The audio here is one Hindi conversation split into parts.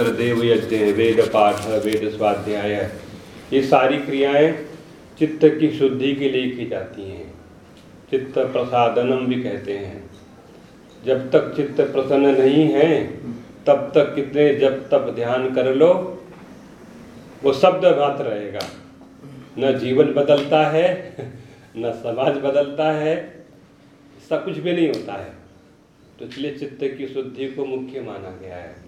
देव यज्ञ वेद पाठ, वेद स्वाध्याय। ये सारी क्रियाएँ चित्त की शुद्धि के लिए की जाती हैं। चित्त प्रसादनम भी कहते हैं। जब तक चित्त प्रसन्न नहीं है, तब तक कितने जब तक ध्यान कर लो, वो शब्द मात्र रहेगा। न जीवन बदलता है, न समाज बदलता है सब कुछ भी नहीं होता है। तो इसलिए चित्त की शुद्धि को मुख्य माना गया है।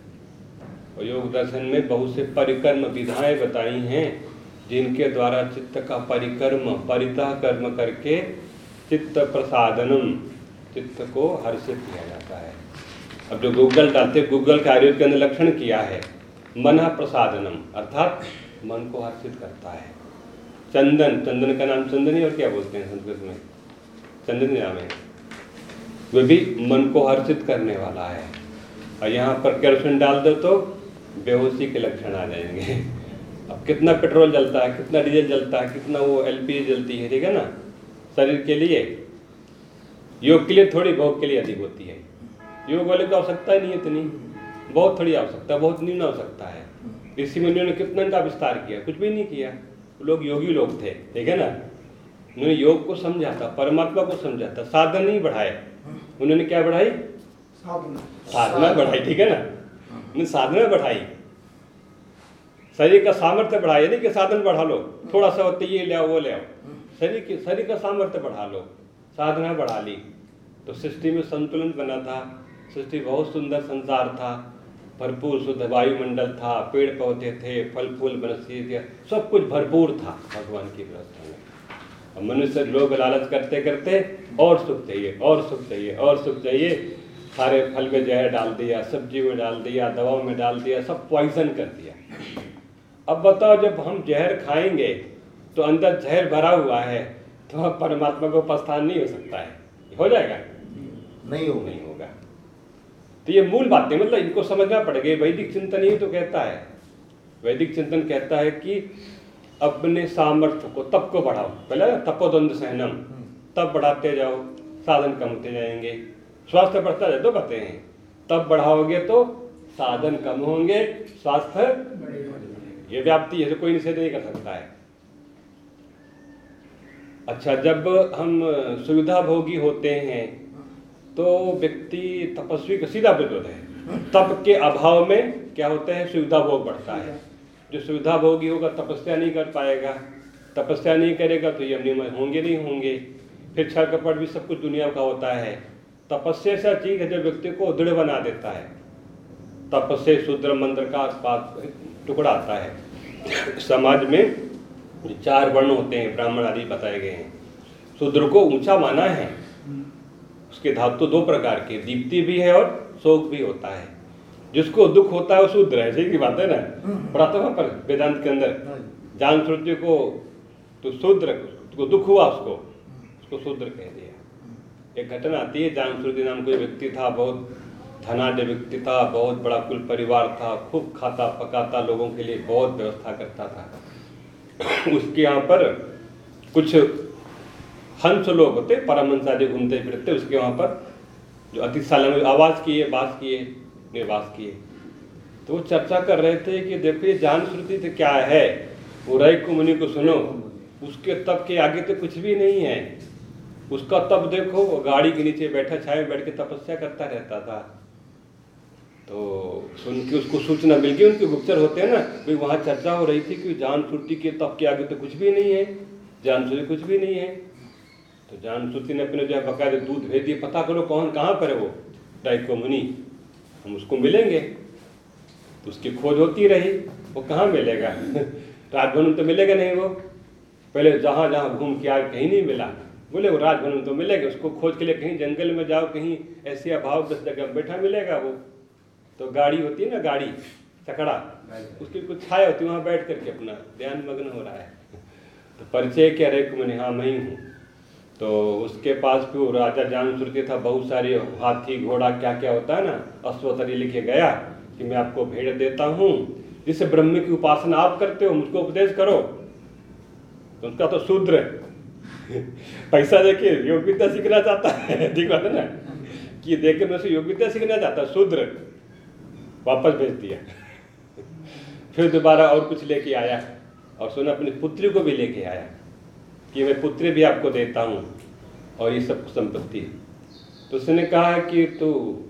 और योग दर्शन में बहुत से परिक्रम विधाएँ बताई हैं, जिनके द्वारा चित्त का परिक्रम परितः कर्म करके चित्त प्रसादनम, चित्त को हर्षित किया जाता है। अब जो गूगल डालते गूगल के आयुर्वेद के अंदर लक्षण किया है, मन प्रसादनम, अर्थात मन को हर्षित करता है। चंदन चंदन का नाम चंदनी और क्या बोलते हैं संस्कृत में? चंदन नाम है। वे भी मन को हर्षित करने वाला है। और यहाँ पर कैरोसिन डाल दो तो बेहोशी के लक्षण आ जाएँगे। अब कितना पेट्रोल जलता है कितना डीजल जलता है कितना वो एलपीजी जलती है ठीक है ना? शरीर के लिए। योग के लिए थोड़ी भोग के लिए अधिक होती है। योग वाले को आवश्यकता ही नहीं इतनी। बहुत थोड़ी आवश्यकता बहुत न्यून आवश्यकता है। ऋषि मुनियों ने कितना इनका विस्तार किया कुछ भी नहीं किया। लोग योगी लोग थे ठीक है ना? उन्होंने योग को समझा था परमात्मा को समझा था साधन नहीं बढ़ाए। उन्होंने क्या बढ़ाई? साधना। साधना बढ़ाई ठीक है ना? उन्होंने साधना बढ़ाई। शरीर का सामर्थ्य बढ़ाया नहीं कि साधन बढ़ा लो। थोड़ा सा होते ये ले आओ, वो ले आओ। शरीर की, शरीर का सामर्थ्य बढ़ा लो। साधना बढ़ा ली। तो सृष्टि में संतुलन बना था। सृष्टि बहुत सुंदर संसार था। भरपूर शुद्ध वायुमंडल था। पेड़ पौधे थे फल फूल बनस्पति थे। सब कुछ भरपूर था भगवान की व्यवस्था में। अब मनुष्य लोग लालच करते करते और सुख चाहिए, और सुख चाहिए, और सुख चाहिए। सारे फल में जहर डाल दिया सब्ज़ी में डाल दिया दवाओं में डाल दिया सब पॉइजन कर दिया। अब बताओ जब हम जहर खाएँगे तो अंदर जहर भरा हुआ है तो अब परमात्मा को प्रस्थान नहीं हो सकता है। हो जाएगा? नहीं हो नहीं होगा। तो ये मूल बातें मतलब इनको समझना पड़ेगा। वैदिक चिंतन ही तो कहता है। वैदिक चिंतन कहता है कि अपने सामर्थ्य को तप को बढ़ाओ। पहले तपोद्वंद सहनम। तब बढ़ाते जाओ साधन कम होते जाएँगे। स्वास्थ्य बढ़ता जाए तो कहते हैं। तब बढ़ाओगे तो साधन कम होंगे स्वास्थ्य ये व्याप्ति है कोई निषेध नहीं कर सकता है। अच्छा जब हम सुविधा भोगी होते हैं तो व्यक्ति तपस्वी का सीधा विरोध है। तप के अभाव में क्या होता है? सुविधा भोग बढ़ता है। जो सुविधा भोगी होगा तपस्या नहीं कर पाएगा। तपस्या नहीं करेगा तो ये नियम होंगे नहीं होंगे। फिर छल कपट भी सब कुछ दुनिया का होता है। तपस्या ऐसा चीज़ है जो व्यक्ति को दृढ़ बना देता है। तपस्या शूद्र मंत्र का टुकड़ा आता है। समाज में चार वर्ण होते हैं ब्राह्मण आदि बताए गए हैं। शूद्र को ऊँचा माना है। उसके धातु दो प्रकार के दीप्ति भी है और शोक भी होता है। जिसको दुख होता है वो शूद्र है सही की बात है ना? पढ़ाता पर वेदांत के अंदर। जान श्रुति को तो शूद्र को दुख हुआ उसको उसको शूद्र कह दिया। एक घटना आती है श्रुति नाम कोई व्यक्ति था, बहुत धनाढ़ व्यक्ति था, बहुत बड़ा कुल परिवार था, खूब खाता पकाता, लोगों के लिए बहुत व्यवस्था करता था। उसके यहाँ पर कुछ हंस लोग होते परमहंस आदि घूमते फिरते, उसके वहाँ पर जो अतिशाला में आवास किए वास किए निवास किए तो वो चर्चा कर रहे थे कि देखो ये जान श्रुति तो क्या है? वो रई को मुनि को सुनो, उसके तब के आगे तो कुछ भी नहीं है। उसका तब देखो, वो गाड़ी के नीचे बैठा छाए बैठ के तपस्या करता रहता था। तो सुन के उसको सूचना मिल गई, उनके गुप्तचर होते हैं ना भाई वहाँ चर्चा हो रही थी कि जान श्रुति के तब के आगे तो कुछ भी नहीं है, जान श्रुति कुछ भी नहीं है। तो जान श्रुति ने अपने जो है बकायदे दूध भेज दिए, पता करो कौन, कहाँ पर है वो, डाइको मुनि। हम उसको मिलेंगे। तो उसकी खोज होती रही, वो कहाँ मिलेगा? राजभवन तो मिलेगा नहीं वो। पहले जहाँ जहाँ घूम के आए, कहीं नहीं मिला। बोले, वो राजभवन में तो मिलेगा, उसको खोज के लिए कहीं जंगल में जाओ, कहीं ऐसे अभाव दस जगह बैठा मिलेगा वो। तो गाड़ी होती है ना, गाड़ी चकड़ा उसकी कुछ छाया होती है, वहाँ बैठ करके अपना ध्यान मग्न हो रहा है। तो परिचय क्या रहे मैंने हाँ मैं ही हूँ। तो उसके पास भी वो राजा जान श्रुति था, बहुत सारे हाथी, घोड़ा क्या क्या होता है ना, अश्वतरी लिखे गया कि मैं आपको भेड़ देता हूँ। जिसे ब्रह्म की उपासना आप करते हो, मुझको उपदेश करो। तो उसका तो शूद्र पैसा देके योग विद्या सीखना चाहता है। ठीक बात है ना? कि देखे मैं से योग विद्या सीखना चाहता, शूद्र। वापस भेज दिया। फिर दोबारा और कुछ लेके आया। और सुना, अपनी पुत्री को भी लेके आया। कि मैं पुत्री भी आपको देता हूँ। और ये सब संपत्ति तो उसने कहा कि तू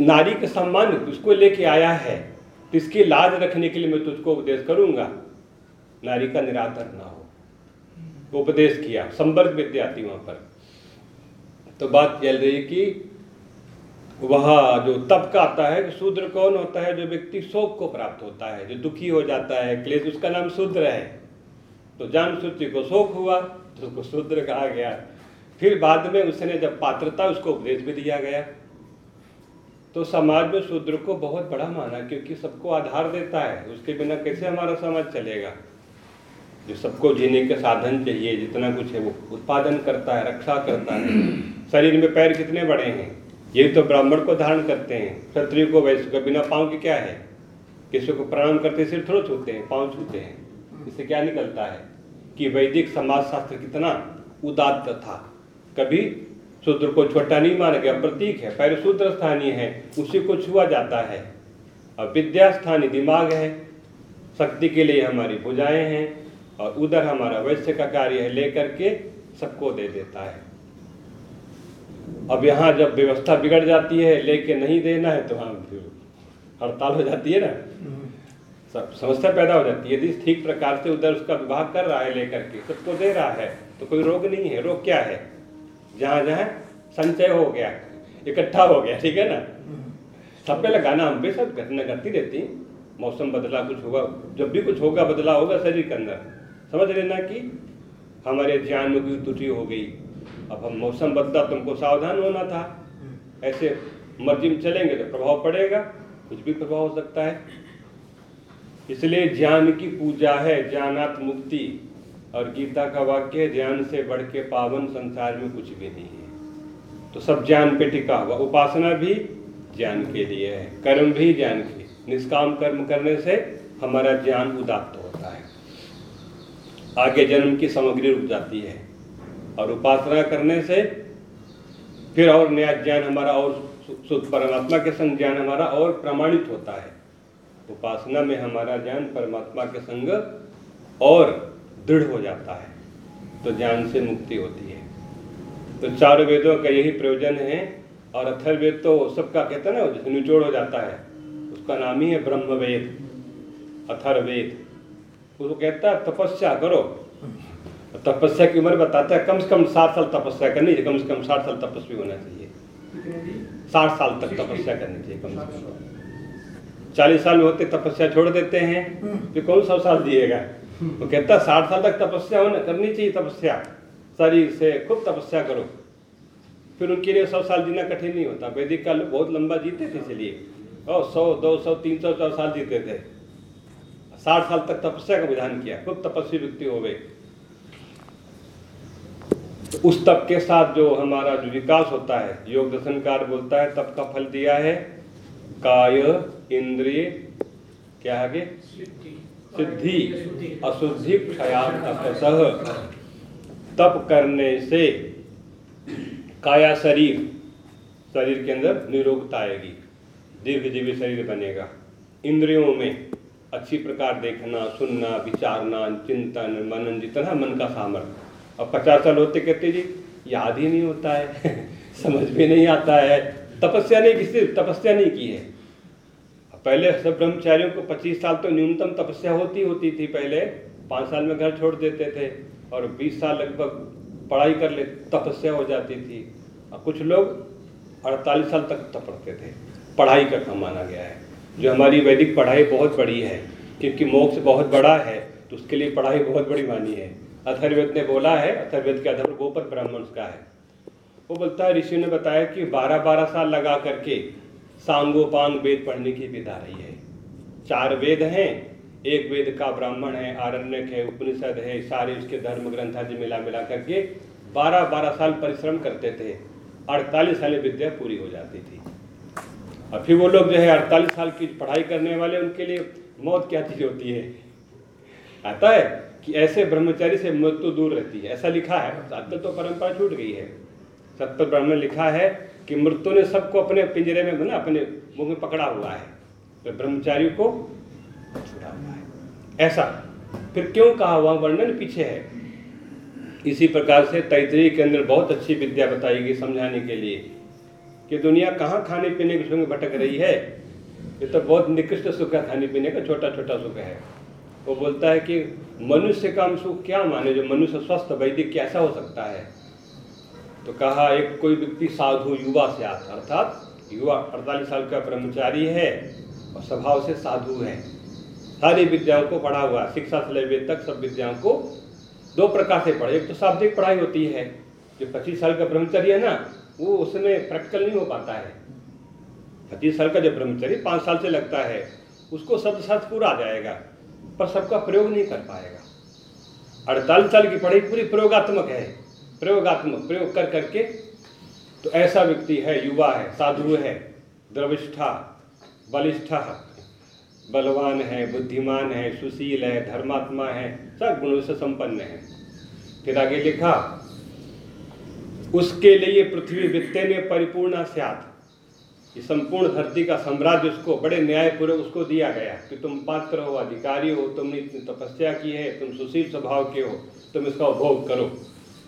नारी का सम्मान उसको लेके आया है। तो इसकी लाज रखने के लिए मैं तुझको उपदेश करूँगा। नारी का निरादर ना हो। उपदेश किया संवर्ग विद्या थी वहाँ पर। तो बात चल रही कि वह जो तब का आता है शूद्र कौन होता है? जो व्यक्ति शोक को प्राप्त होता है, जो दुखी हो जाता है, क्लेश, उसका नाम शूद्र है। तो जान सूची को शोक हुआ तो उसको शूद्र कहा गया। फिर बाद में उसने जब पात्रता, उसको उपदेश भी दिया गया। तो समाज में शूद्र को बहुत बड़ा माना, क्योंकि सबको आधार देता है। उसके बिना कैसे हमारा समाज चलेगा? जो सबको जीने के साधन चाहिए, जितना कुछ है वो उत्पादन करता है, रक्षा करता है। शरीर में पैर कितने बड़े हैं? ये तो ब्राह्मण को धारण करते हैं। क्षत्रिय को, वैश्य को, बिना पाँव के क्या है? किसी को प्रणाम करते सिर थोड़ा छूते हैं, पाँव छूते हैं। इससे क्या निकलता है? कि वैदिक समाज शास्त्र कितना उदात्त था। कभी शूद्र को छोटा नहीं माना गया, प्रतीक है, पैर शूद्र स्थानीय है, उसी को छुआ जाता है। और विद्या स्थानीय, दिमाग है, शक्ति के लिए हमारी भुजाएँ हैं। और उधर हमारा वैश्य का कार्य है लेकर के सबको दे देता है। अब यहाँ जब व्यवस्था बिगड़ जाती है लेके नहीं देना है तो वहाँ हड़ताल हो जाती है ना। सब समस्या पैदा हो जाती है। यदि ठीक प्रकार से उधर उसका विभाग कर रहा है लेकर के सबको दे रहा है तो कोई रोग नहीं है। रोग क्या है? जहाँ जहाँ संचय हो गया इकट्ठा हो गया ठीक है ना। सब पे लगाना हम भी सब घटना घटती रहती। मौसम बदला कुछ होगा जब भी कुछ होगा बदला होगा शरीर के अंदर। समझ लेना कि हमारे ज्ञान में कोई त्रुटि हो गई। अब हम मौसम बदला, तुमको सावधान होना था। ऐसे मर्ज़ी में चलेंगे तो प्रभाव पड़ेगा, कुछ भी प्रभाव हो सकता है। इसलिए ज्ञान की पूजा है, ज्ञानात मुक्ति। और गीता का वाक्य ज्ञान से बढ़ के पावन संसार में कुछ भी नहीं है। तो सब ज्ञान पे टिका हुआ। उपासना भी ज्ञान के लिए है, कर्म भी ज्ञान के। निष्काम कर्म करने से हमारा ज्ञान उदात्त आगे जन्म की सामग्री रुक जाती है। और उपासना करने से फिर और नया ज्ञान हमारा और शुद्ध परमात्मा के संग ज्ञान हमारा और प्रमाणित होता है। उपासना में हमारा ज्ञान परमात्मा के संग और दृढ़ हो जाता है तो ज्ञान से मुक्ति होती है। तो चार वेदों का यही प्रयोजन है, और अथर्वेद तो सबका कहते हैं ना, जैसे निचोड़ हो जाता है, उसका नाम ही है ब्रह्मवेद अथर्वेद उसको कहता है, तपस्या करो। तपस्या की उम्र बताता है, कम से कम साठ साल तपस्या करनी चाहिए, कम से कम साठ साल तपस्वी होना चाहिए। साठ साल तक तपस्या करनी चाहिए, कम से कम। चालीस साल में होते तपस्या छोड़ देते हैं, फिर कौन सौ साल दिएगा? वो कहता है, साठ साल तक तपस्या होना, करनी चाहिए तपस्या। शरीर से खूब तपस्या करो। फिर उनके लिए सौ साल जीना कठिन नहीं होता। वैदिक काल बहुत लंबा जीते थे इसलिए। और सौ, दो सौ, तीन सौ, चार साल जीते थे। साठ साल तक तपस्या का विधान किया खूब तपस्वी व्यक्ति हो गए। तो उस तप के साथ जो हमारा जो विकास होता है योग दर्शनकार बोलता है तप का फल दिया है काय इंद्रिय क्या आगे? सिद्धि अशुद्धि क्षया तपस तप करने से काया शरीर शरीर के अंदर निरोगता आएगी दीर्घ जीवी शरीर बनेगा। इंद्रियों में अच्छी प्रकार देखना, सुनना, विचारना, चिंतन, मनन जितना मन का सामर्थ्य। और पचास साल होते कहते जी, याद ही नहीं होता है, समझ में नहीं आता है, तपस्या नहीं किसी तपस्या नहीं की है। पहले सब ब्रह्मचारियों को पच्चीस साल तो न्यूनतम तपस्या होती होती थी पहले, पाँच साल में घर छोड़ देते थे, और बीस साल लगभग पढ़ाई कर ले, तपस्या हो जाती थी। और कुछ लोग अड़तालीस साल तक तपड़ते थे, पढ़ाई का काम माना गया है। जो हमारी वैदिक पढ़ाई बहुत बड़ी है, क्योंकि मोक्ष बहुत बड़ा है तो उसके लिए पढ़ाई बहुत बड़ी मानी है। अथर्वेद ने बोला है अथर्वेद के आधार गोपर ब्राह्मण का है। वो बोलता है ऋषि ने बताया कि बारह बारह साल लगा करके सांगोपांग वेद पढ़ने की विधा रही है। चार वेद हैं, एक वेद का ब्राह्मण है, आरण्यक है, उपनिषद है, सारे उसके धर्म ग्रंथ आदि मिला मिला करके बारह बारह साल परिश्रम करते थे। अड़तालीस साल विद्या पूरी हो जाती थी। और फिर वो लोग जो है अड़तालीस साल की पढ़ाई करने वाले, उनके लिए मौत क्या चीज़ होती है? आता है कि ऐसे ब्रह्मचारी से मृत्यु दूर रहती है। ऐसा लिखा है आजकल तो परंपरा छूट गई है। सत्य ब्राह्मण लिखा है कि मृत्यु ने सबको अपने पिंजरे में बना, अपने मुँह में पकड़ा हुआ है। तो ब्रह्मचारी को छुड़ा हुआ है। ऐसा। फिर क्यों कहा हुआ? वर्णन पीछे है। इसी प्रकार से तैतरी के अंदर बहुत अच्छी विद्या बताई गई समझाने के लिए। कि दुनिया कहाँ खाने पीने के सुख में भटक रही है? ये तो बहुत निकृष्ट सुख है, खाने पीने का छोटा छोटा सुख है। वो बोलता है कि मनुष्य का हम सुख क्या माने? जो मनुष्य स्वस्थ, वैदिक कैसा हो सकता है? तो कहा, एक कोई व्यक्ति साधु युवा से आता अर्थात युवा अड़तालीस साल का ब्रह्मचारी है और स्वभाव से साधु है। सारी विद्याओं को पढ़ा हुआ शिक्षा से लेवे तक सब विद्याओं को दो प्रकार से पढ़े। एक तो शाब्दिक पढ़ाई होती है। जो पच्चीस साल का ब्रह्मचर्य है ना वो उसमें प्रैक्टिकल नहीं हो पाता है। पच्चीस साल का जो ब्रह्मचर्य पाँच साल से लगता है, उसको शब्द शास्त्र पूरा आ जाएगा, पर सबका प्रयोग नहीं कर पाएगा। अड़तालीस साल की पढ़ाई पूरी प्रयोगात्मक है। प्रयोगात्मक प्रयोग कर करके तो ऐसा व्यक्ति है, युवा है, साधु है, द्रविष्ठा, बलिष्ठा, बलवान है, बुद्धिमान है, सुशील है, धर्मात्मा है, सब गुणों से संपन्न है। फिर आगे लिखा उसके लिए पृथ्वी वित्ते ने परिपूर्ण स्यात ये संपूर्ण धरती का साम्राज्य उसको, बड़े न्यायपूर्वक उसको दिया गया कि तुम पात्र हो, अधिकारी हो, तुमने इतनी तपस्या की है, तुम सुशील स्वभाव के हो, तुम इसका उपभोग करो।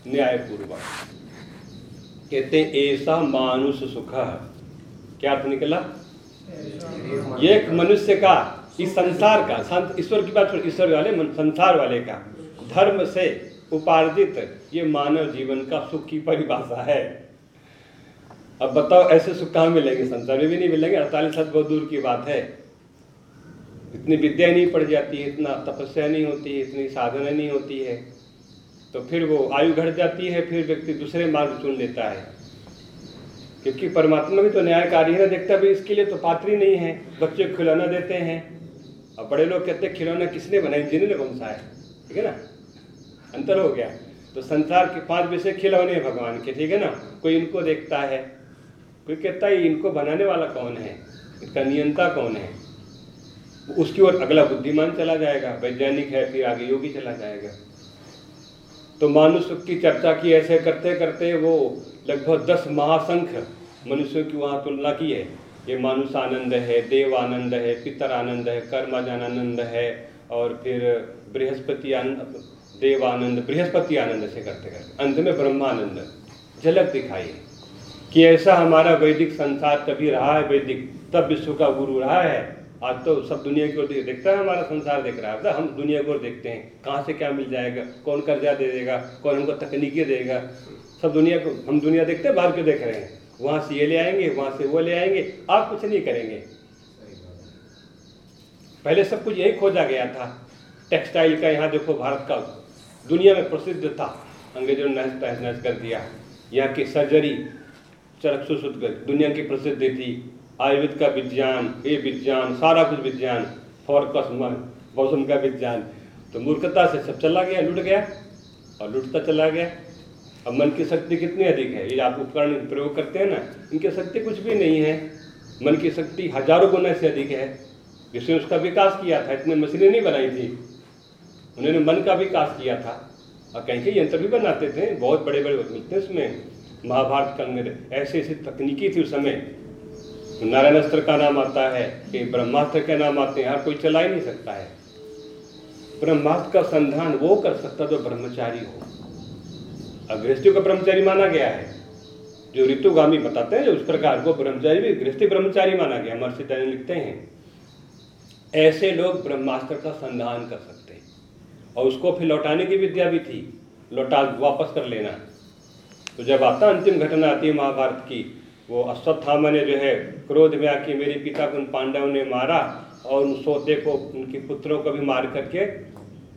न्यायपूर्वक। कहते ऐसा मानुष सुख क्या अर्थ निकला? एक मनुष्य का, इस संसार का ईश्वर की बात ईश्वर वाले, संसार वाले का। धर्म से उपार्जित, ये मानव जीवन का सुख की परिभाषा है। अब बताओ, ऐसे सुख कहाँ मिलेंगे संसार में? भी नहीं मिलेंगे, अड़तालीस साल बहुत दूर की बात है। इतनी विद्या नहीं पड़ जाती है, इतना तपस्या नहीं होती है, इतनी साधना नहीं होती है। तो फिर वो आयु घट जाती है, फिर व्यक्ति दूसरे मार्ग चुन लेता है। क्योंकि परमात्मा भी तो न्यायकारी है देखता भी इसके लिए तो पात्र ही नहीं है, बच्चे खिलौना देते हैं। और बड़े लोग कहते हैं, खिलौना किसने बनाई? जिन्होंने कौन सा है? ठीक है ना? अंतर हो गया। तो संसार के पाँच विषय खिलौने भगवान के, ठीक है ना? कोई इनको देखता है, कोई कहता है इनको बनाने वाला कौन है? इसका नियंता कौन है? उसकी ओर अगला बुद्धिमान चला जाएगा, वैज्ञानिक है, फिर आगे योगी चला जाएगा। तो मानुष की चर्चा की ऐसे करते करते वो लगभग दस महासंख मनुष्यों की वहाँ तुलना की है। ये मानुष आनंद है देव आनंद है पितर आनंद है कर्मजन आनंद है, और फिर बृहस्पति आनंद देव आनंद बृहस्पति आनंद से करते करते। अंत में ब्रह्मानंद, झलक दिखाई। कि ऐसा हमारा वैदिक संसार कभी रहा है, वैदिक तब विश्व का गुरु रहा है। आज तो सब दुनिया की ओर देखता है हमारा संसार देख रहा है। हम दुनिया को देखते हैं, कहाँ से क्या मिल जाएगा, कौन कर्जा दे देगा, कौन हमको तकनीकी देगा। सब दुनिया को, हम दुनिया देखते हैं, बाहर क्यों देख रहे हैं? वहाँ से ये ले आएँगे, वहाँ से वो ले आएँगे, आप कुछ नहीं करेंगे। पहले सब कुछ यही खोजा गया था, टेक्सटाइल का, यहाँ देखो भारत का दुनिया में प्रसिद्ध था। अंग्रेज़ों ने नहस तहस नहस कर दिया। यहाँ की सर्जरी, चरक सुश्रुत दुनिया की प्रसिद्धि थी। आयुर्वेद का विज्ञान, ये विज्ञान, सारा कुछ विज्ञान, फॉरकस मौसम का विज्ञान। तो मूर्खता से सब चला गया, लुट गया और लुटता चला गया। अब मन की शक्ति कितनी अधिक है? ये आप उपकरण प्रयोग करते हैं ना, इनकी शक्ति कुछ भी नहीं है। मन की शक्ति हज़ारों गुना से अधिक है। जिसने उसका विकास किया था, इतने मशीनें नहीं बनाई थी। उन्होंने मन का भी विकास किया था। और कहीं यंत्र भी बनाते थे, बहुत बड़े बड़े मिलते उसमें। महाभारत के अंदर ऐसे ऐसी तकनीकी थी उस समय। नारायण अस्त्र का नाम आता है, कि ब्रह्मास्त्र के नाम आते हैं, हर कोई चला ही नहीं सकता है। ब्रह्मास्त्र का संधान वो कर सकता जो ब्रह्मचारी हो। गृहस्थी का ब्रह्मचारी माना गया है। जो ऋतुगामी बताते हैं, जो उस प्रकार को ब्रह्मचारी भी गृहस्थी ब्रह्मचारी माना गया महर्षि दैन लिखते हैं, ऐसे लोग ब्रह्मास्त्र का संधान कर सकते और उसको फिर लौटाने की विद्या भी थी, लौटा, वापस कर लेना। तो जब आता अंतिम घटना आती है महाभारत की, वो अश्वत्थामा ने जो है क्रोध में आके मेरे पिता को उन पांडव ने मारा और उन सोते को, उनके पुत्रों को भी मार करके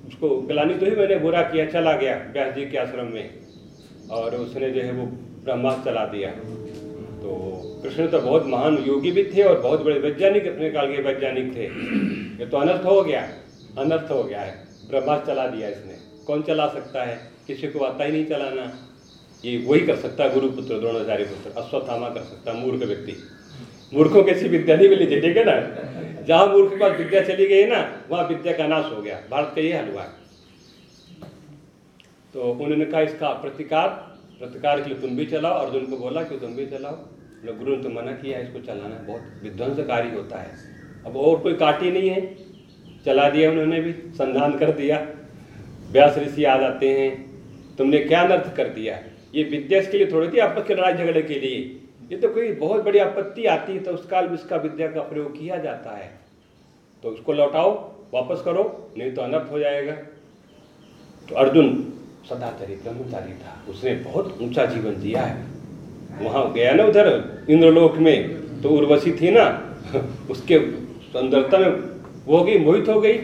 उसको गलानी तो ही मैंने बुरा किया, चला गया व्यास जी के आश्रम में। और उसने जो है वो ब्रह्मास्त्र चला दिया। तो कृष्ण तो बहुत महान योगी भी थे और बहुत बड़े वैज्ञानिक, अपने काल के वैज्ञानिक थे। ये तो अनर्थ हो गया, अनर्थ हो गया है। ब्रह्मास्त्र चला दिया इसने। कौन चला सकता है? किसी को आता ही नहीं चलाना। ये वही कर सकता है गुरुपुत्र, द्रोणाचार्य पुत्र। अश्वत्थामा कर सकता है, मूर्ख व्यक्ति। मूर्खों की ऐसी विद्या नहीं मिली थी ठीक है ना? जहाँ मूर्ख के पास विद्या चली गई ना, वहाँ विद्या का नाश हो गया। भारत का ये हाल हुआ तो उन्होंने कहा, इसका प्रतिकार प्रतिकार के लिए तुम भी चलाओ। अर्जुन को बोला कि तुम भी चलाओ? गुरु ने तो मना किया इसको चलाना बहुत विध्वंसकारी होता है। अब और कोई काटी नहीं है। चला दिया उन्होंने भी, संधान कर दिया। व्यास ऋषि याद आते हैं, तुमने क्या अनर्थ कर दिया? ये विद्या के लिए थोड़ी थी आपस के लड़ाई झगड़े के लिए। ये तो कोई बहुत बड़ी आपत्ति आती है तो उस काल में इसका विद्या का प्रयोग किया जाता है। तो उसको लौटाओ, वापस करो, नहीं तो अनर्थ हो जाएगा। तो अर्जुन सदाचारी ब्रह्मचारी था। उसने बहुत ऊँचा जीवन जिया है। वहाँ गया ना उधर, इंद्रलोक में तो उर्वशी थी ना, उसके सुंदरता में वो हो गई मोहित हो गई।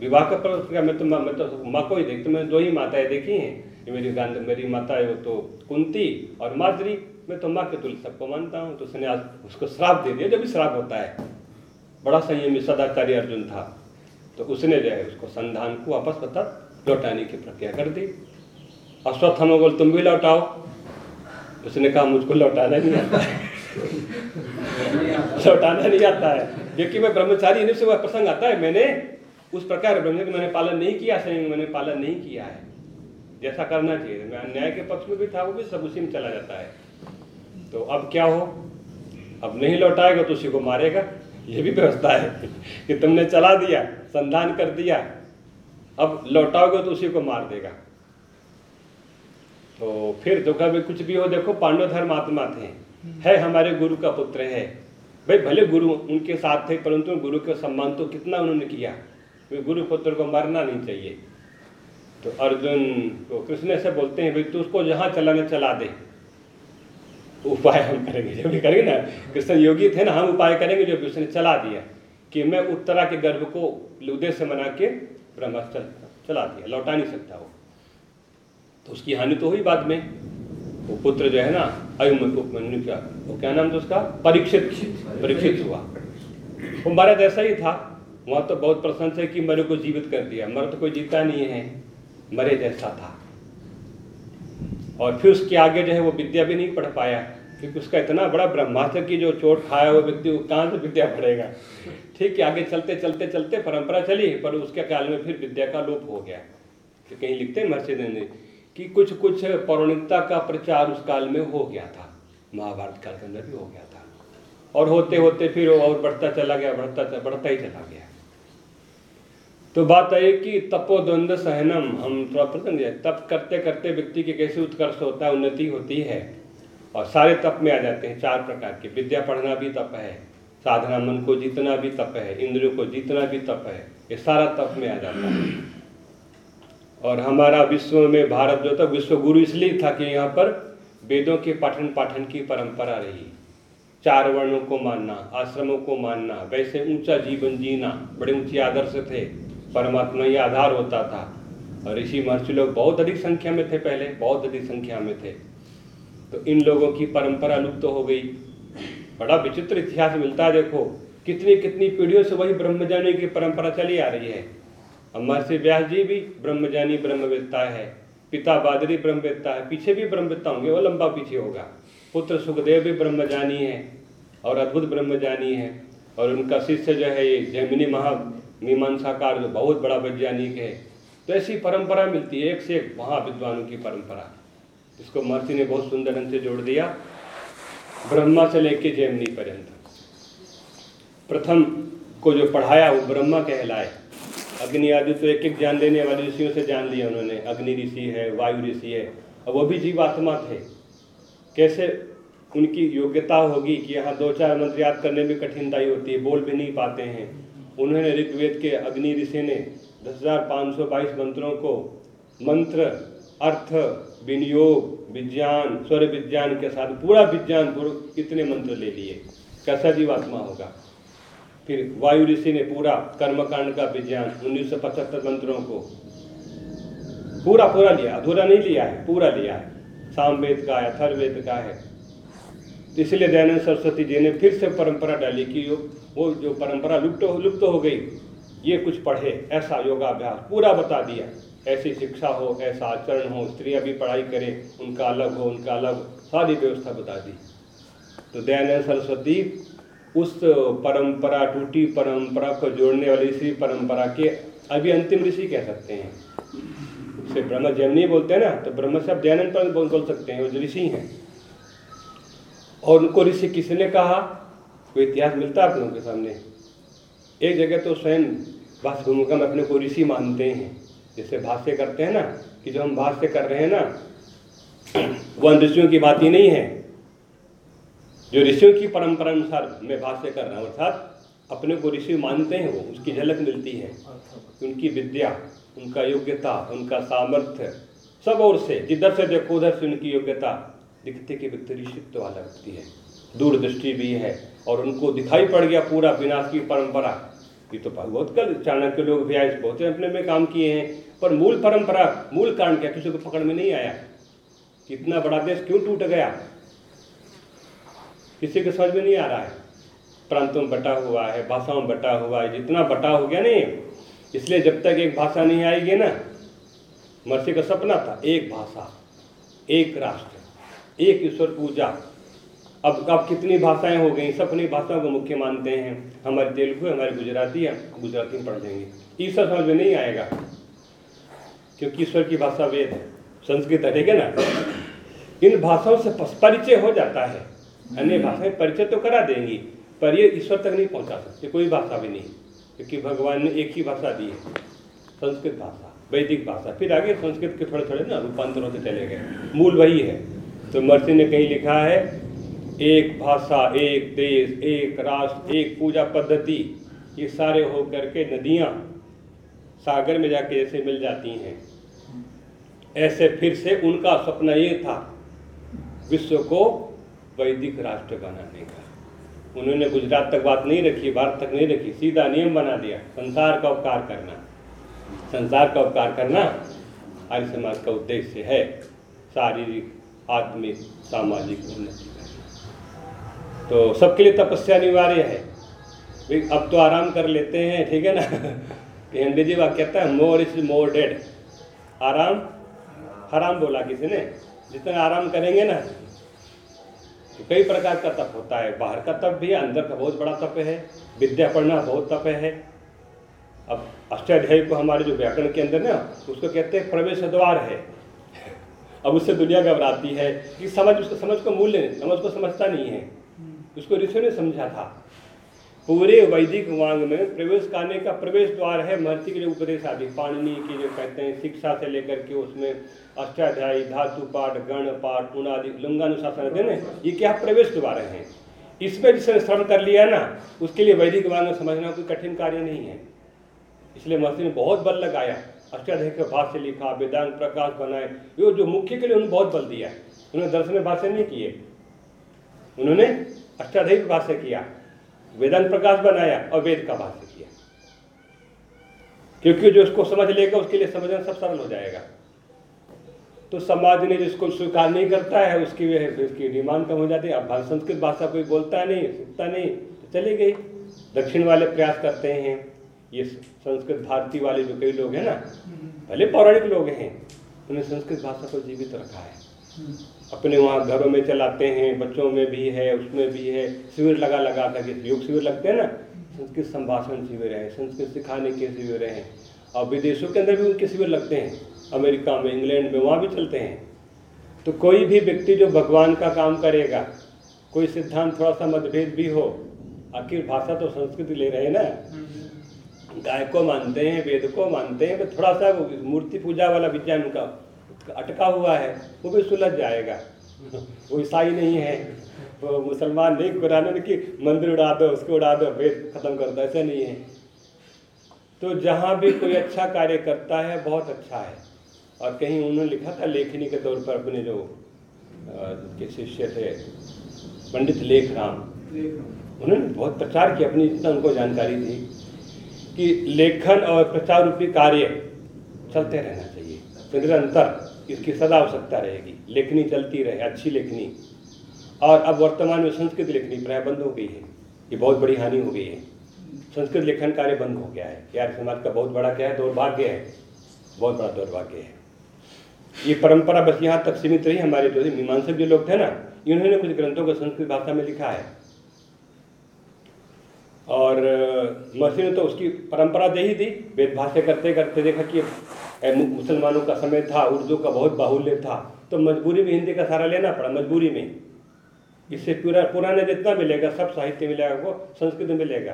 विवाह का पर मैं तो मैं तो माँ को ही देखती मैंने दो ही माताएँ देखी हैं। मेरी गांध मेरी माता है, वो तो कुंती और माद्री मैं तो माँ के तुल सबको मानता हूँ। तो उसने आज उसको श्राप दे दिया। जब भी श्राप होता है। बड़ा संयमी सदाचारी अर्जुन था। तो उसने जो है उसको संधान को वापस पता लौटाने की प्रक्रिया कर दी। अश्वत्थामा बोल, तुम भी लौटाओ। उसने कहा, मुझको लौटाना नहीं आता। लौटाना नहीं आता है। क्योंकि मैं ब्रह्मचारी से वह प्रसंग आता है, मैंने उस प्रकार ब्रह्म मैंने पालन नहीं किया सही मैंने पालन नहीं किया है। जैसा करना चाहिए। मैं अन्याय के पक्ष में भी था, वो भी सब उसी में चला जाता है। तो अब क्या हो? अब नहीं लौटाएगा तो उसी को मारेगा। ये भी व्यवस्था है कि तुमने चला दिया, संधान कर दिया। अब लौटाओगे तो उसी को मार देगा। तो फिर तो कभी कुछ भी हो, देखो, पांडव धर्म आत्मा थे। है, हमारे गुरु का पुत्र है। भाई, भले गुरु उनके साथ थे, परंतु गुरु का सम्मान तो कितना उन्होंने किया। गुरु पुत्र को मरना नहीं चाहिए। तो अर्जुन को कृष्ण से बोलते हैं, भाई, तू उसको जहाँ चलाने चला दे। उपाय हम करेंगे। जब भी करेंगे ना, कृष्ण योगी थे ना, हम उपाय करेंगे जो उसने चला दिया। कि मैं उत्तरा के गर्भ को लुदे से मना के ब्रह्मास्त्र चला दिया, लौटा नहीं सकता वो। तो उसकी हानि तो हुई बाद में। वो पुत्र जो है ना अयुमन्यु क्या? वो क्या नाम था उसका? परीक्षित। परीक्षित। हुआ। वो महाराज ऐसा ही था। वहाँ तो बहुत प्रशंसा है कि मरे को जीवित कर दिया। मर तो कोई जीता नहीं है। मरे जैसा था। और फिर उसके आगे जो है वो विद्या भी नहीं पढ़ पाया क्योंकि उसका इतना बड़ा ब्रह्मास्त्र की जो चोट खाया हुआ व्यक्ति वो कहाँ से विद्या पढ़ेगा? ठीक है आगे चलते चलते चलते परंपरा चली पर उसके काल में फिर विद्या का लोप हो गया। तो कहीं लिखते हैं मर्सिद ने कि कुछ कुछ पौराणिकता का प्रचार उस काल में हो गया था। महाभारत काल के अंदर भी हो गया था। और होते होते फिर और बढ़ता चला गया, बढ़ता बढ़ता ही चला गया। तो बात है कि तपोद्वंद सहनम, हम थोड़ा प्रसंग तप करते करते व्यक्ति के कैसे उत्कर्ष होता है, उन्नति होती है। और सारे तप में आ जाते हैं, चार प्रकार के। विद्या पढ़ना भी तप है, साधना मन को जीतना भी तप है, इंद्रियों को जीतना भी तप है, ये सारा तप में आ जाता है। और हमारा विश्व में भारत जो था विश्व गुरु इसलिए था कि यहाँ पर वेदों के पठन पाठन की परंपरा रही। चार वर्णों को मानना, आश्रमों को मानना, वैसे ऊँचा जीवन जीना, बड़े ऊँचे आदर्श थे, परमात्मा ही आधार होता था। और ऋषि महर्षि लोग बहुत अधिक संख्या में थे पहले, बहुत अधिक संख्या में थे। तो इन लोगों की परंपरा लुप्त तो हो गई। बड़ा विचित्र इतिहास मिलता है, देखो। कितनी कितनी पीढ़ियों से वही ब्रह्मजानी की परंपरा चली आ रही है। महर्षि व्यास जी भी ब्रह्मजानी ब्रह्मवेत्ता है। पिता बादरी ब्रह्मवेत्ता है। पीछे भी ब्रह्मवेत्ता होंगे, वो लंबा पीछे होगा। पुत्र सुखदेव भी ब्रह्मजानी है और अद्भुत ब्रह्मजानी है। और उनका शिष्य जो है ये जैमिनी महा मीमांसाकार जो बहुत बड़ा वैज्ञानिक है। तो ऐसी परंपरा मिलती है, एक से एक महाविद्वानों की परंपरा। इसको महर्षि ने बहुत सुंदर ढंग से जोड़ दिया। ब्रह्मा से लेके जैमिनी पर्यंत। प्रथम को जो पढ़ाया, वो ब्रह्मा कहलाए। अग्नि आदि तो एक एक जान लेने वाले ऋषियों से जान लिया उन्होंने। अग्नि ऋषि है, वायु ऋषि है। और वो भी जीवात्मा थे। कैसे उनकी योग्यता होगी कि यहाँ दो चार मंत्र याद करने में कठिनाई होती है, बोल भी नहीं पाते हैं? उन्होंने ऋग्वेद के अग्नि ऋषि ने दस हज़ार पाँच सौ बाईस मंत्रों को मंत्र, अर्थ, विनियोग, विज्ञान स्वर विज्ञान के साथ पूरा विज्ञान पूर्व इतने मंत्र ले लिए। कैसा जीवात्मा होगा? फिर वायु ऋषि ने पूरा कर्मकांड का विज्ञान उन्नीस सौ पचहत्तर मंत्रों को पूरा पूरा लिया, अधूरा नहीं लिया है, पूरा लिया है। सामवेद का है अथर्वेद का है। तो इसलिए दयानंद सरस्वती जी ने फिर से परंपरा डाली कि वो जो परंपरा लुप्त हो लुप्त हो गई, ये कुछ पढ़े, ऐसा योगाभ्यास पूरा बता दिया। ऐसी शिक्षा हो, ऐसा आचरण हो स्त्रियाँ भी पढ़ाई करें, उनका अलग हो, उनका अलग सारी व्यवस्था बता दी। तो दयानंद सरस्वती उस परंपरा टूटी परंपरा को जोड़ने वाली इसी परंपरा के अभी अंतिम ऋषि कह सकते हैं। उसे ब्रह्म जैमनी बोलते हैं ना तो ब्रह्म से आप दयानंद पर बोल, सकते हैं वो जो ऋषि हैं। और उनको ऋषि किसने कहा? कोई इतिहास मिलता है आप लोगों के सामने? एक जगह तो स्वयं भाष्य भूमिका में अपने को ऋषि मानते हैं। जैसे भाष्य करते हैं ना कि जो हम भाष्य कर रहे हैं ना वह ऋषियों की बात ही नहीं है। जो ऋषियों की परंपरा अनुसार मैं भाष्य कर रहा हूँ, अर्थात अपने को ऋषि मानते हैं वो, उसकी झलक मिलती है। उनकी विद्या, उनका योग्यता, उनका सामर्थ्य, सब ओर से, जिधर से देखो, उधर से उनकी योग्यता दिखते कि व्यक्ति ऋषित्व वाला व्यक्ति है। दूरदृष्टि भी है, और उनको दिखाई पड़ गया पूरा विनाश की परंपरा। ये तो बहुत कल चाणक्य लोग भी आए, बहुत अपने में काम किए हैं, पर मूल परंपरा, मूल कारण क्या? किसी को पकड़ में नहीं आया? इतना बड़ा देश क्यों टूट गया? किसी को समझ में नहीं आ रहा है। प्रांतों में बटा हुआ है, भाषाओं में बटा हुआ है, जितना बटा हो गया नहीं। इसलिए जब तक एक भाषा नहीं आएगी ना मर्सी का सपना था, एक भाषा, एक राष्ट्र, एक ईश्वर पूजा। अब अब कितनी भाषाएँ हो गई, सब अपनी भाषाओं को मुख्य मानते हैं। हमारे तेलुगु हमारी गुजराती है गुजराती में पढ़ लेंगे। ईश्वर समझ में नहीं आएगा, क्योंकि ईश्वर की भाषा वेद है, संस्कृत है, ठीक है ना? इन भाषाओं से परिचय हो जाता है। अन्य भाषाएँ परिचय तो करा देंगी, पर ये ईश्वर तक नहीं पहुँचा सकते। कोई भाषा भी नहीं, क्योंकि भगवान ने एक ही भाषा दी है, संस्कृत भाषा, वैदिक भाषा। फिर आगे संस्कृत के थोड़े थोड़े ना रूपांतर होते चले गए। मूल वही है। तो मर्सी ने कहीं लिखा है, एक भाषा, एक देश, एक राष्ट्र, एक पूजा पद्धति, ये सारे हो करके नदियाँ सागर में जाके जैसे मिल जाती हैं। ऐसे फिर से उनका सपना ये था, विश्व को वैदिक राष्ट्र बनाने का उन्होंने गुजरात तक बात नहीं रखी, भारत तक नहीं रखी, सीधा नियम बना दिया, संसार का उपकार करना। संसार का उपकार करना आर्य समाज का उद्देश्य है, शारीरिक, आत्मिक, सामाजिक उन्नति तो सबके लिए तपस्या अनिवार्य है। भाई अब तो आराम कर लेते हैं, ठीक है ना? अंग्रेज़ी वाक्य कहता है मोर इज़ मोर डेड आराम? हराम बोला किसी ने? जितना आराम करेंगे ना तो कई प्रकार का तप होता है। बाहर का तप भी है अंदर का बहुत बड़ा तप है। विद्या पढ़ना बहुत तप है। अब अष्टाध्याय को हमारे जो व्याकरण के अंदर ना उसको कहते हैं प्रवेश द्वार है। अब उससे दुनिया घबराती है कि समझ उसको समझ को मूल्य समझ को समझता नहीं है। उसको ऋषि ने समझा था। पूरे वैदिक वांग में प्रवेश करने का प्रवेश द्वार है महर्षि के लिए उपदेश आदि। पाणनी की जो कहते हैं, शिक्षा से लेकर के उसमें अष्टाध्यायी, धातु पाठ, गण पाठ, उनादि, लिंगानुशासन है ना, ये क्या प्रवेश द्वार हैं? इसमें जिसने श्रम कर लिया ना, उसके लिए वैदिक वांग में समझना कोई कठिन कार्य नहीं है। इसलिए महर्षि ने बहुत बल लगाया। अष्टाध्याय के भाष्य लिखा, वेदांत प्रकाश बनाए, ये जो मुख्य के लिए उन्होंने बहुत बल दिया। उन्होंने दर्शन भाष्य नहीं किए। उन्होंने अष्टाध्यायी भाष्य किया। वेदांत प्रकाश बनाया और वेद का भाष्य किया। क्योंकि जो उसको समझ लेगा, उसके लिए समझना सब सरल हो जाएगा। तो समाज ने जिसको स्वीकार नहीं करता है, उसकी उसकी डिमांड कम हो जाती है। अब संस्कृत भाषा कोई बोलता नहीं सीखता नहीं तो चले गई दक्षिण वाले प्रयास करते हैं। ये संस्कृत भारती वाले जो कई लोग हैं ना, भले पौराणिक लोग हैं, उन्होंने संस्कृत भाषा को जीवित रखा है। अपने वहाँ घरों में चलाते हैं बच्चों में भी है उसमें भी है शिविर लगा लगा कर योग शिविर लगते हैं ना? संस्कृत संभाषण शिविर है संस्कृत सिखाने के शिविर हैं। और विदेशों के अंदर भी उनके शिविर लगते हैं अमेरिका में इंग्लैंड में वहाँ भी चलते हैं। तो कोई भी व्यक्ति जो भगवान का काम करेगा कोई सिद्धांत थोड़ा सा मतभेद भी हो आखिर भाषा तो संस्कृत ले रहे हैं ना? गाय को मानते हैं वेद को मानते हैं थोड़ा सा मूर्ति पूजा वाला विज्ञान उनका अटका हुआ है, वो भी सुलझ जाएगा। वो ईसाई नहीं है, वो मुसलमान नहीं, कुरान कि मंदिर उड़ा दो, उसको उड़ा दो वेद खत्म कर दो, ऐसा नहीं है। तो जहाँ भी कोई अच्छा कार्य करता है, बहुत अच्छा है। और कहीं उन्होंने लिखा था लेखनी के तौर पर अपने जो के शिष्य थे, पंडित लेख राम उन्होंने बहुत प्रचार किया, अपनी जितना उनको जानकारी थी, कि लेखन और प्रचार रूपी कार्य चलते रहना चाहिए, निरंतर। इसकी सदा आवश्यकता रहेगी। लेखनी चलती रहे, अच्छी लेखनी। और अब वर्तमान में संस्कृत लेखनी प्राय बंद हो गई है। ये बहुत बड़ी हानि हो गई है। संस्कृत लेखन कार्य बंद हो गया है। यार समाज का बहुत बड़ा क्या है? दौर्भाग्य है। बहुत बड़ा दौर्भाग्य है। ये परंपरा बस यहाँ तक सीमित रही, हमारे जो मीमांसक जो लोग थे ना, इन्होंने कुछ ग्रंथों को संस्कृत भाषा में लिखा है। और महर्षि ने तो उसकी परंपरा दे ही दी। वेद भाष्य करते करते देखा कि मुसलमानों का समय था, उर्दू का बहुत बाहुल्य था तो मजबूरी में हिंदी का सारा लेना पड़ा, मजबूरी में। इससे पूरा, पुराने जितना मिलेगा, सब साहित्य मिलेगा, वो संस्कृत में मिलेगा।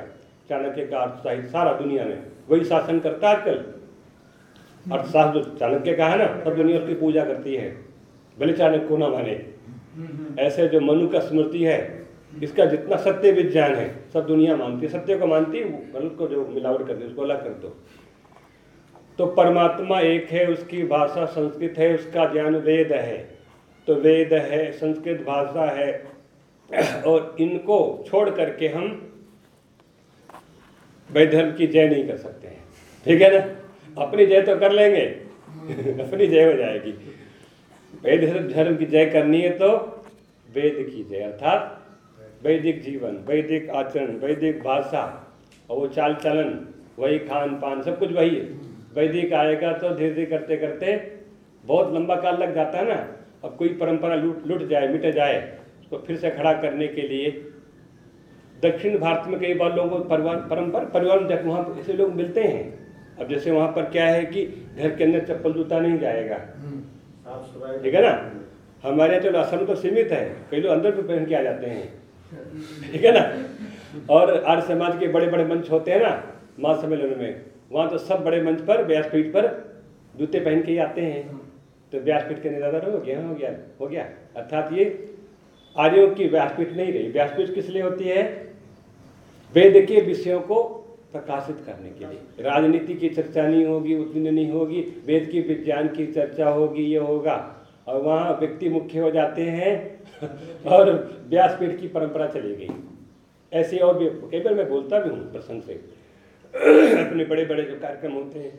चाणक्य का अर्थ साहित्य, सारा दुनिया में। वही शासन करता है आजकल अर्थशास्त्र जो चाणक्य का है ना, सब दुनिया उसकी पूजा करती है। भले चाणक्य को ना माने। ऐसे जो मनु का स्मृति है, इसका जितना सत्य विज्ञान है, सब दुनिया मानती है। सत्य को मानती है गलत को जो मिलावट करती है, उसको अलग कर दो। तो परमात्मा एक है, उसकी भाषा संस्कृत है, उसका ज्ञान वेद है। तो वेद है, संस्कृत भाषा है। और इनको छोड़ करके हम वैधर्म की जय नहीं कर सकते हैं। ठीक है ना? अपनी जय तो कर लेंगे। अपनी जय हो जाएगी। वैध धर्म की जय करनी है तो वेद की जय, अर्थात वैदिक जीवन, वैदिक आचरण, वैदिक भाषा और वो चाल चलन, वही खान पान, सब कुछ वही है। वैदिक आएगा तो धीरे धीरे करते करते बहुत लंबा काल लग जाता है ना। अब कोई परंपरा लूट लुट जाए मिट जाए उसको फिर से खड़ा करने के लिए दक्षिण भारत में कई बार लोगों को परिवार परंपरा परिवार में वहाँ ऐसे लोग मिलते हैं अब जैसे वहाँ पर क्या है कि घर के अंदर चप्पल जूता नहीं जाएगा। ठीक है ना? हमारे यहाँ चलो असम तो सीमित है कई लोग अंदर भी पहन के आ जाते हैं। ठीक है ना? और आर्य समाज के बड़े बड़े मंच होते हैं ना महासम्मेलन में। वहाँ तो सब बड़े मंच पर व्यासपीठ पर जूते पहन के ही आते हैं। तो व्यासपीठ के निराधार हो गया हो गया हो गया। अर्थात ये आर्यों की व्यासपीठ नहीं रही। व्यासपीठ किस लिए होती है? वेद के विषयों को प्रकाशित करने के लिए। राजनीति की चर्चा नहीं होगी उतनी नहीं होगी। वेद की विज्ञान की चर्चा होगी ये होगा। और वहाँ व्यक्ति मुख्य हो जाते हैं और व्यासपीठ की परंपरा चली गई। ऐसे और भी कई बार मैं बोलता भी हूँ प्रसंग से। अपने बड़े बड़े जो कार्यक्रम होते हैं,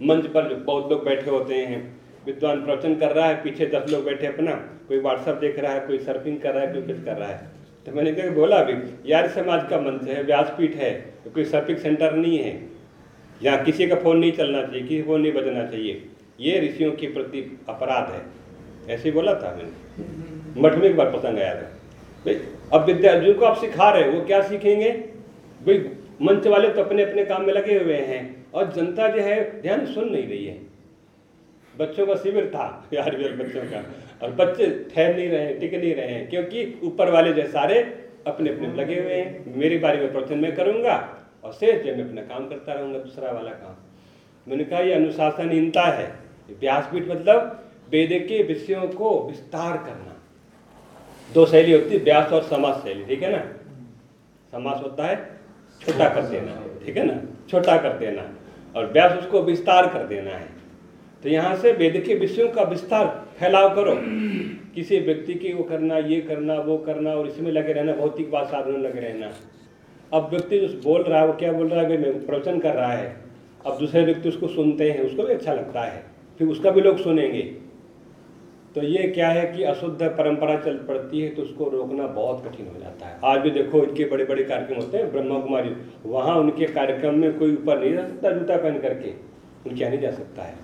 मंच पर जो बहुत लोग बैठे होते हैं, विद्वान प्रवचन कर रहा है, पीछे दस लोग बैठे अपना, कोई व्हाट्सअप देख रहा है, कोई सर्फिंग कर रहा है, कोई कुछ कर रहा है। तो मैंने कहा, बोला अभी, यार समाज का मंच है, व्यासपीठ है तो कोई सर्फिंग सेंटर नहीं है। यहाँ किसी का फ़ोन नहीं चलना चाहिए, किसी फ़ोन नहीं बजना चाहिए। ये ऋषियों के प्रति अपराध है। ऐसे बोला था मैंने। मठ में एक बार पसंद आया था। भाई, अब विद्या जिनको आप सिखा रहे हो, वो क्या सीखेंगे? भाई मंच वाले तो अपने अपने काम में लगे हुए हैं और जनता जो है, ध्यान सुन नहीं रही है। बच्चों का शिविर था, यार बच्चों का। और बच्चे ठहर नहीं रहे, टिक नहीं रहे हैं, क्योंकि ऊपर वाले जो सारे अपने अपने लगे हुए हैं। मेरे बारे में प्रवचन में करूँगा और शेष जो मैं अपना काम करता रहूँगा, दूसरा वाला काम। मैंने कहा, ये अनुशासनहीनता है व्यासपीठ मतलब वेद के विषयों को विस्तार करना। दो शैली होती है व्यास और समाज शैली, ठीक है ना? समास होता है छोटा कर देना ठीक है ना? छोटा कर देना और व्यास उसको विस्तार कर देना है। तो यहाँ से वेद के विषयों का विस्तार, फैलाव करो। किसी व्यक्ति की वो करना, ये करना, वो करना और इसमें लगे रहना, भौतिक बात साधन लगे रहना। अब व्यक्ति जो बोल रहा है, वो क्या बोल रहा है? मैं प्रवचन कर रहा है, अब दूसरे व्यक्ति उसको सुनते हैं, उसको भी अच्छा लगता है। फिर उसका भी लोग सुनेंगे। तो ये क्या है कि अशुद्ध परंपरा चल पड़ती है तो उसको रोकना बहुत कठिन हो जाता है। आज भी देखो इनके बड़े बड़े कार्यक्रम होते हैं, ब्रह्मा कुमारी, वहाँ उनके कार्यक्रम में कोई ऊपर नहीं जा सकता जूता पहन करके। उनके यहाँ नहीं जा सकता है?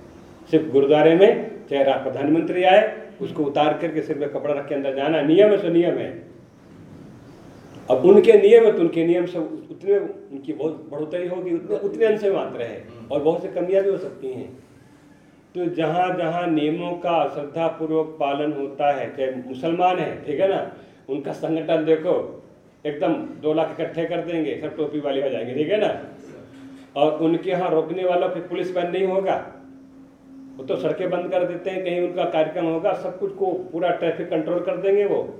सिर्फ़ गुरुद्वारे में चाहे प्रधानमंत्री आए, उसको उतार करके सिर्फ़ कपड़ा रख के अंदर जाना, नियम है सो नियम है। अब उनके नियम है तो उनके नियम से उतने उनकी बहुत बढ़ोतरी होगी, उतने उतने अंश मात्र है और बहुत से कमियाँ भी हो सकती हैं। तो जहाँ जहाँ नियमों का श्रद्धापूर्वक पालन होता है, चाहे मुसलमान है, ठीक है ना? उनका संगठन देखो, एकदम दो लाख इकट्ठे कर देंगे, सब टोपी वाले हो जाएँगे, ठीक है ना? और उनके यहाँ रोकने वाला फिर पुलिस बंद नहीं होगा। वो तो सड़कें बंद कर देते हैं, कहीं उनका कार्यक्रम होगा, सब कुछ को पूरा ट्रैफ़िक कंट्रोल कर देंगे वो।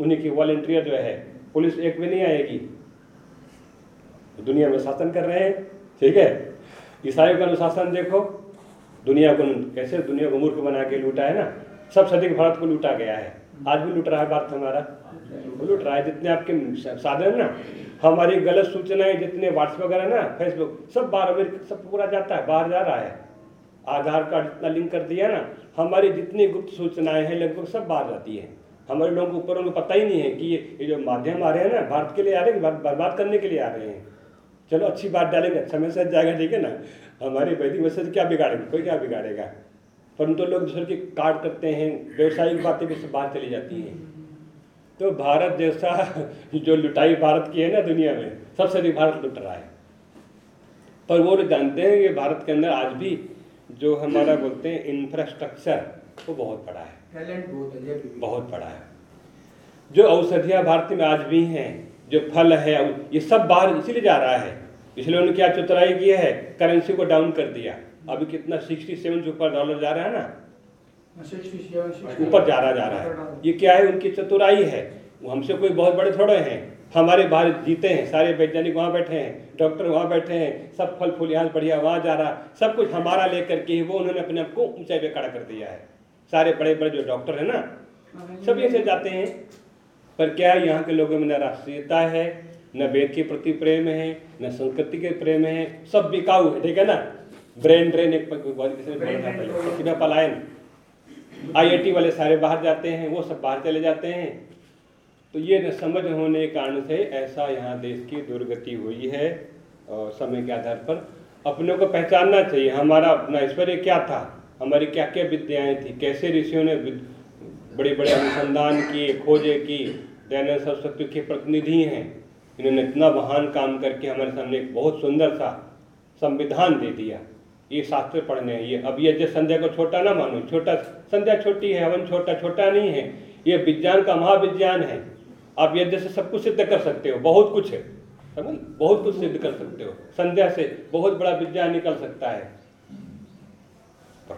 उन्हीं की वॉल्टियर जो है, पुलिस एक भी नहीं आएगी। दुनिया में शासन कर रहे हैं, ठीक है? ईसाइयों का अनुशासन देखो दुनिया को कैसे दुनिया को मूर्ख बना के लूटा है ना? सब सदिक भारत को लूटा गया है। आज भी लूट रहा है भारत हमारा। लूट रहा है जितने आपके साधन ना, हमारी गलत सूचनाएँ जितने व्हाट्सएप वगैरह ना फेसबुक सब बाहर सब पूरा जाता है, बाहर जा रहा है। आधार कार्ड इतना लिंक कर दिया ना, हमारी जितनी गुप्त सूचनाएँ हैं, लगभग सब बाहर जाती है। हमारे लोगों को ऊपर उनको पता ही नहीं है कि ये जो माध्यम आ रहे हैं ना, भारत के लिए आ रहे हैं बर्बाद करने के लिए आ रहे हैं। चलो, अच्छी बात डालेंगे अच्छा मैसेज जाएगा, ठीक है ना? हमारे वैदिक मैसेज क्या बिगाड़ेगा? कोई क्या बिगाड़ेगा? परंतु तो लोग दूसरे की काट करते हैं व्यवसायिक बातें भी सब बात चली जाती हैं। तो भारत जैसा जो लुटाई भारत की है ना दुनिया में सबसे अधिक भारत लुट रहा है। पर वो लोग जानते हैं कि भारत के अंदर आज भी जो हमारा बोलते हैं इंफ्रास्ट्रक्चर वो बहुत बड़ा है। टैलेंट बहुत है बहुत बड़ा है। जो औषधियाँ भारत में आज भी हैं जो फल है ये सब बाहर इसीलिए जा रहा है इसलिए उन्होंने क्या चतुराई किया है? करेंसी को डाउन कर दिया। अभी कितना? सिक्सटी सेवन से ऊपर डॉलर जा रहा है ना? ऊपर जा रहा जा रहा है। ये क्या है? उनकी चतुराई है। वो हमसे कोई बहुत बड़े थोड़े हैं। हमारे बाहर जीते हैं। सारे वैज्ञानिक वहाँ बैठे हैं। डॉक्टर वहाँ बैठे हैं। सब फल, फूल, यहाँ बढ़िया वहाँ जा रहा। सब कुछ हमारा लेकर के वो उन्होंने अपने आप को ऊंचाई पे खड़ा कर दिया है। सारे बड़े बड़े जो डॉक्टर है ना, सब ऐसे जाते हैं। पर क्या यहाँ के लोगों में न राष्ट्रीयता है? न वेद के प्रति प्रेम है न संस्कृति के प्रेम है सब बिकाऊ है ठीक है ना? ब्रेन ड्रेन एक पलायन? आईआईटी वाले सारे बाहर जाते हैं वो सब बाहर चले जाते हैं। तो ये न समझ होने के कारण से ऐसा यहाँ देश की दुर्गति हुई है और समय के आधार पर अपने को पहचानना चाहिए हमारा अपना ऐश्वर्य क्या था? हमारी क्या क्या विद्याएँ थी? कैसे ऋषियों ने बड़े बड़े अनुसंधान किए खोजे की दयानंद सरस्वती के प्रतिनिधि हैं? इन्होंने इतना महान काम करके हमारे सामने एक बहुत सुंदर सा संविधान दे दिया। ये शास्त्र पढ़ने ये अब यज्ञ संध्या को छोटा ना मानो, छोटा संध्या छोटी है, हवन छोटा छोटा नहीं है, ये विज्ञान का महाविज्ञान है। आप यज्ञ से सब कुछ सिद्ध कर सकते हो, बहुत कुछ है। समझ? बहुत कुछ सिद्ध कर सकते हो। संध्या से बहुत बड़ा विज्ञान निकल सकता है।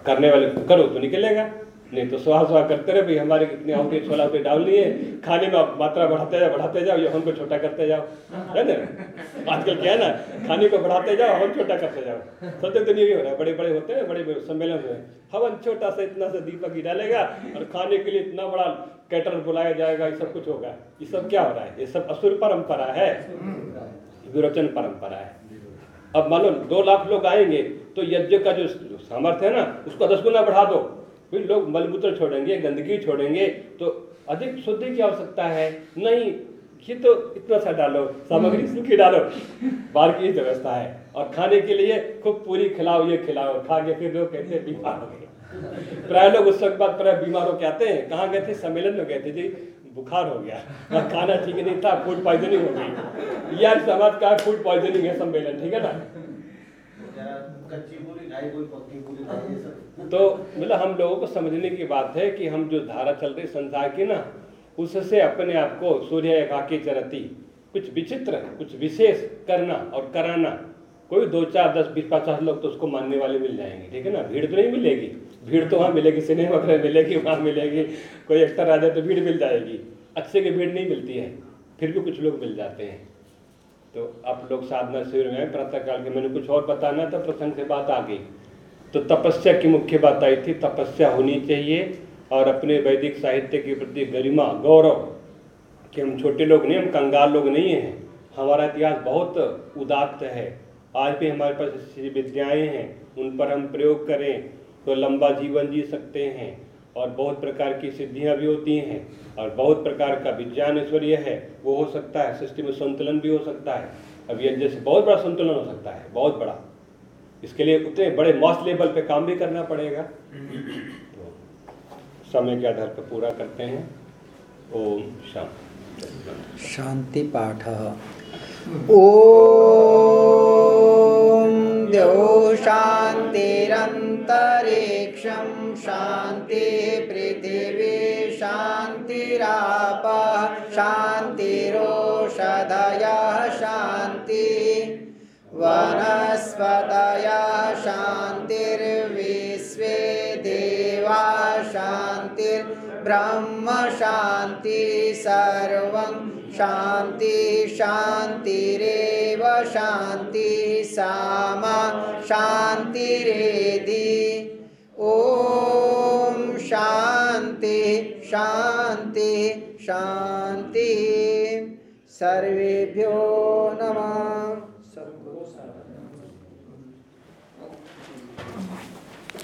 करने वाले करो तो निकलेगा। नहीं तो सुहा सुहा करते रहे, भाई हमारे कितने आउटे छोला पे डाल लिए खाने में आप मात्रा बढ़ाते जाओ बढ़ाते जाओ, या को छोटा करते जाओ। है ना? आजकल क्या है ना, खाने को बढ़ाते जाओ हवन छोटा करते जाओ। सत्य तो नहीं हो रहा है बड़े बड़े होते हैं बड़े बड़े सम्मेलन में। हवन छोटा सा इतना सा दीपक ही डालेगा, और खाने के लिए इतना बड़ा कैटर बुलाया जाएगा, ये सब कुछ होगा। ये सब क्या हो रहा है? ये सब असुर परंपरा है। विरोचन परंपरा है। अब लो दो लाख लोग आएँगे तो यज्ञ का जो सामर्थ्य है ना, उसको दस गुना बढ़ा दो। फिर लोग मलमूत्र छोड़ेंगे गंदगी छोड़ेंगे तो अधिक शुद्धि की आवश्यकता है। नहीं ये तो इतना सा डालो सामग्री सूखी डालो। बाहर की व्यवस्था है। और खाने के लिए खूब पूरी खिलाओ ये खिलाओ। खा के फिर लोग कहते हैं बीमार हो गए। प्राय लोग उस वक्त बाद प्राय बीमार होकर आते हैं। कहाँ गए थे? सम्मेलन में गए थे। जी बुखार हो गया। खाना ठीक नहीं था फ़ूड पॉइजनिंग हो गई। यार समाज का फ़ूड पॉइजनिंग है सम्मेलन ठीक है ना? तो मतलब हम लोगों को समझने की बात है कि हम जो धारा चल रही संसार की ना, उससे अपने आप को सूर्य एकाकी चरती। कुछ विचित्र, कुछ विशेष करना और कराना। कोई दो, चार, दस, बीस, पचास लोग तो उसको मानने वाले मिल जाएँगे, ठीक है ना? भीड़ तो नहीं मिलेगी। भीड़ तो वहाँ मिलेगी, सिनेमा वगैरह मिलेगी, वहाँ मिलेगी। कोई एक्टर आ जाए तो भीड़ मिल जाएगी। अच्छे की भीड़ नहीं मिलती है, फिर भी कुछ लोग मिल जाते हैं। तो आप लोग साधना शिविर में प्रातः काल के, मैंने कुछ और बताना था प्रसंग से बात आ गई। तो तपस्या की मुख्य बात आई थी, तपस्या होनी चाहिए और अपने वैदिक साहित्य के प्रति गरिमा, गौरव, कि हम छोटे लोग नहीं, हम कंगाल लोग नहीं हैं। हमारा इतिहास बहुत उदात्त है। आज भी हमारे पास ऐसी विद्याएँ हैं, उन पर हम प्रयोग करें तो लंबा जीवन जी सकते हैं और बहुत प्रकार की सिद्धियाँ भी होती हैं और बहुत प्रकार का विज्ञान ऐश्वर्य है, वो हो सकता है। सृष्टि में संतुलन भी हो सकता है। ये जैसे बहुत बड़ा संतुलन हो सकता है, बहुत बड़ा। इसके लिए उतने बड़े मॉस्ट लेवल पे काम भी करना पड़ेगा। तो समय के आधार पर पूरा करते हैं। ओम शांति। शांति पाठ। ओ द्यो शान्तिरन्तरिक्षं शान्ति पृथिवी शान्तिरापः शान्तिरोषधयः शान्ति वनस्पतयः शान्तिर्विश्वे देवा शान्तिर्ब्रह्म शान्ति सर्वं। शान्ति शान्तिरेव शान्ति सामा। शान्तिरेधि। ॐ शान्ति शान्ति शान्ति। सर्वेभ्यो नमः। Дякую.